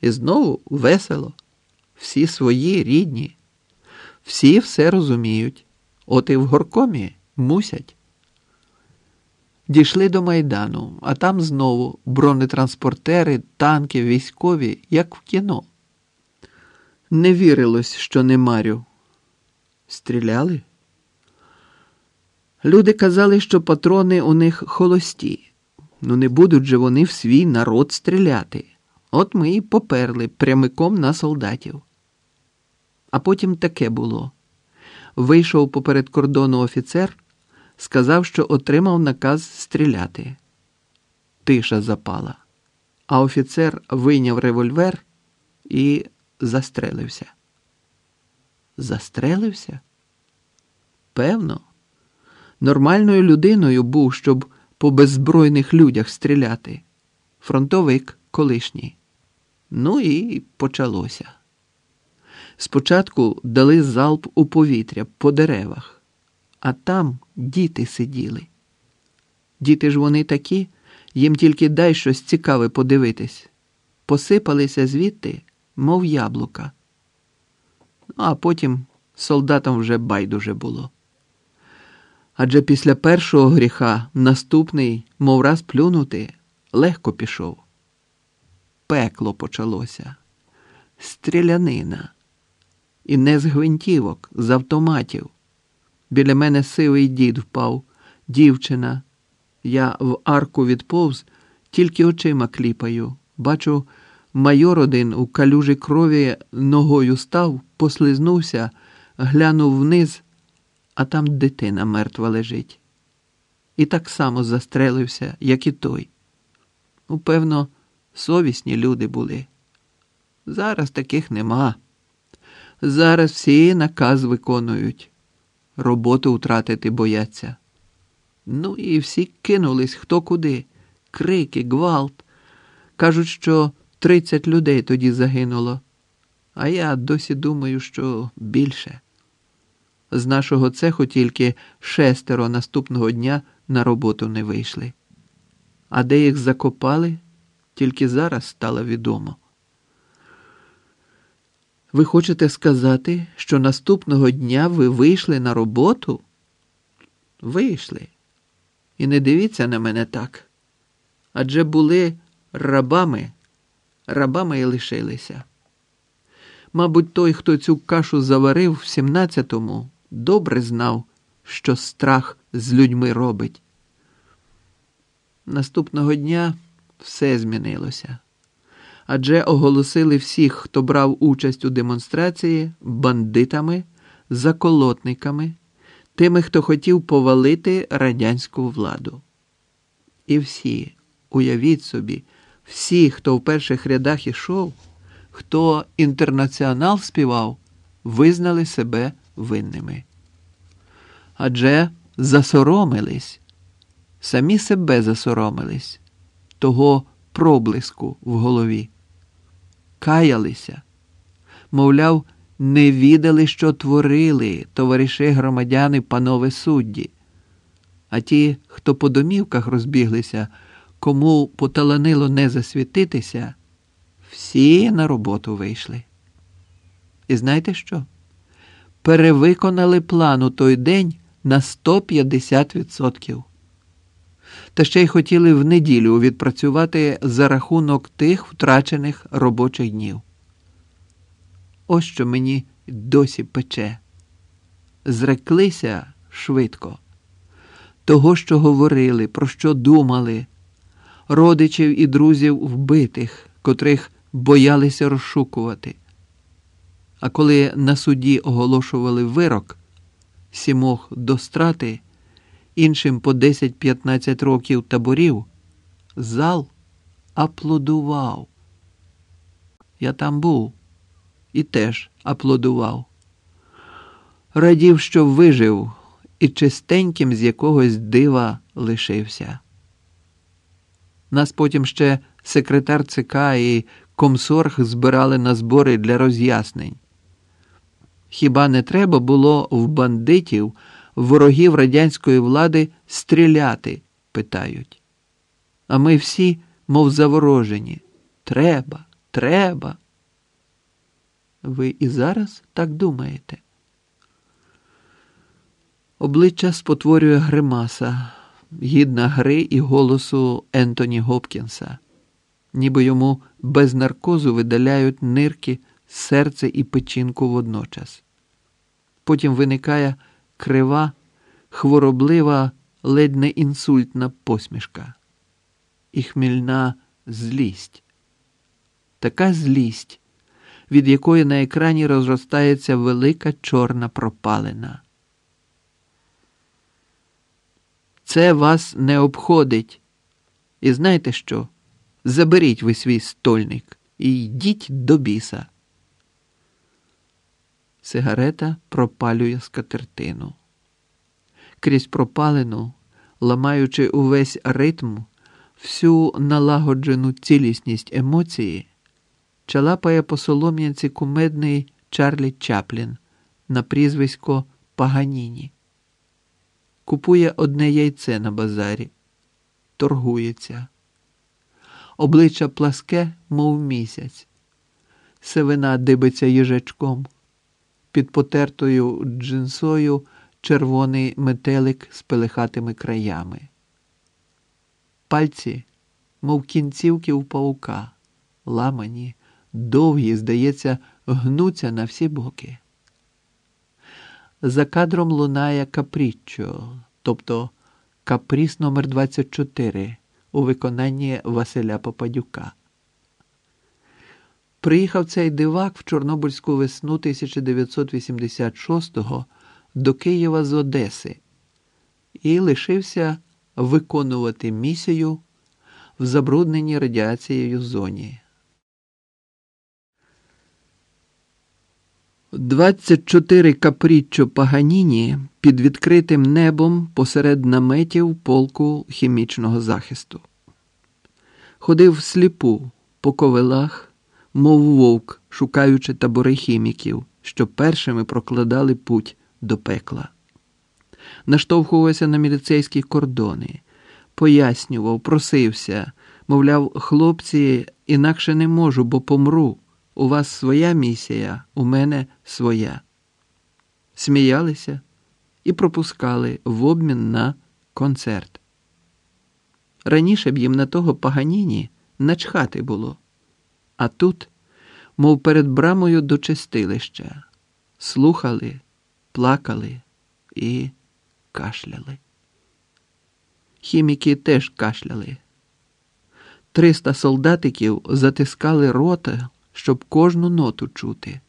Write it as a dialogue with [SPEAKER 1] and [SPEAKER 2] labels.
[SPEAKER 1] І знову весело, всі свої рідні, всі все розуміють, от і в горкомі мусять. Дійшли до майдану, а там знову бронетранспортери, танки, військові, як в кіно. Не вірилось, що не марю. Стріляли? Люди казали, що патрони у них холості. Ну не будуть же вони в свій народ стріляти. От ми і поперли прямиком на солдатів. А потім таке було. Вийшов поперед кордону офіцер, сказав, що отримав наказ стріляти. Тиша запала, а офіцер вийняв револьвер і застрелився. Застрелився? Певно, нормальною людиною був, щоб по беззбройних людях стріляти. Фронтовик колишній. Ну і почалося. Спочатку дали залп у повітря по деревах, а там діти сиділи. Діти ж вони такі, їм тільки дай щось цікаве подивитись. Посипалися звідти, мов яблука. Ну, а потім солдатам вже байдуже було. Адже після першого гріха наступний, мов раз плюнути, легко пішов. Пекло почалося, стрілянина. І не з гвинтівок, з автоматів. Біля мене сивий дід впав, дівчина. Я в арку відповз, тільки очима кліпаю. Бачу, майор один у калюжі крові ногою став, послизнувся, глянув вниз, а там дитина мертва лежить. І так само застрелився, як і той. Упевно, совісні люди були. Зараз таких нема. Зараз всі наказ виконують, роботу втратити бояться. Ну і всі кинулись хто куди. Крики, гвалт. Кажуть, що 30 людей тоді загинуло. А я досі думаю, що більше. З нашого цеху тільки шестеро наступного дня на роботу не вийшли. А де їх закопали, тільки зараз стало відомо. Ви хочете сказати, що наступного дня ви вийшли на роботу? Вийшли. І не дивіться на мене так. Адже були рабами, рабами і лишилися. Мабуть, той, хто цю кашу заварив в 17-му, добре знав, що страх з людьми робить. Наступного дня все змінилося адже оголосили всіх, хто брав участь у демонстрації, бандитами, заколотниками, тими, хто хотів повалити радянську владу. І всі, уявіть собі, всі, хто в перших рядах ішов, хто інтернаціонал співав, визнали себе винними. Адже засоромились, самі себе засоромились, того проблиску в голові каялися, мовляв, не відали, що творили товариші громадяни, панове судді. А ті, хто по домівках розбіглися, кому поталанило не засвітитися, всі на роботу вийшли. І знаєте що? Перевиконали план у той день на 150%. Та ще й хотіли в неділю відпрацювати за рахунок тих втрачених робочих днів. Ось що мені досі пече. Зреклися швидко, того, що говорили, про що думали, родичів і друзів вбитих, котрих боялися розшукувати. А коли на суді оголошували вирок сімох до страти іншим по 10-15 років таборів, зал аплодував. Я там був і теж аплодував. Радів, що вижив і чистеньким з якогось дива лишився. Нас потім ще секретар ЦК і комсорг збирали на збори для роз'яснень. Хіба не треба було в бандитів? Ворогів радянської влади стріляти, питають. А ми всі, мов заворожені. Треба, Треба. Ви і зараз так думаєте? Обличчя спотворює гримаса, гідна гри і голосу Ентоні Гопкінса, ніби йому без наркозу видаляють нирки, серце і печінку водночас. Потім виникає крива, хвороблива, ледь не інсультна посмішка і хмільна злість. Така злість, від якої на екрані розростається велика чорна пропалина. Це вас не обходить. І знаєте що? Заберіть ви свій стольник і йдіть до біса. Сигарета пропалює скатертину. Крізь пропалину, ламаючи увесь ритм, всю налагоджену цілісність емоції, чалапає по солом'янці кумедний Чарлі Чаплін на прізвисько Паганіні. Купує одне яйце на базарі, торгується. Обличчя пласке, мов місяць, сивина дибиться їжачком, під потертою джинсою червоний метелик з пелихатими краями. Пальці, мов кінцівки у паука, ламані, довгі, здається, гнуться на всі боки. За кадром лунає капріччо, тобто капріс номер 24 у виконанні Василя Попадюка. Приїхав цей дивак в Чорнобильську весну 1986-го до Києва з Одеси і лишився виконувати місію в забрудненій радіацією зоні. 24 капріччо Паганіні під відкритим небом посеред наметів полку хімічного захисту. Ходив сліпу по ковилах, мов вовк, шукаючи табори хіміків, що першими прокладали путь до пекла. Наштовхувався на міліцейські кордони, пояснював, просився, мовляв, хлопці, інакше не можу, бо помру. У вас своя місія, у мене своя. Сміялися і пропускали в обмін на концерт. Раніше б їм на того паганіні начхати було, а тут, мов перед брамою до чистилища, слухали, плакали і кашляли. Хіміки теж кашляли. Триста солдатиків затискали рота щоб кожну ноту чути.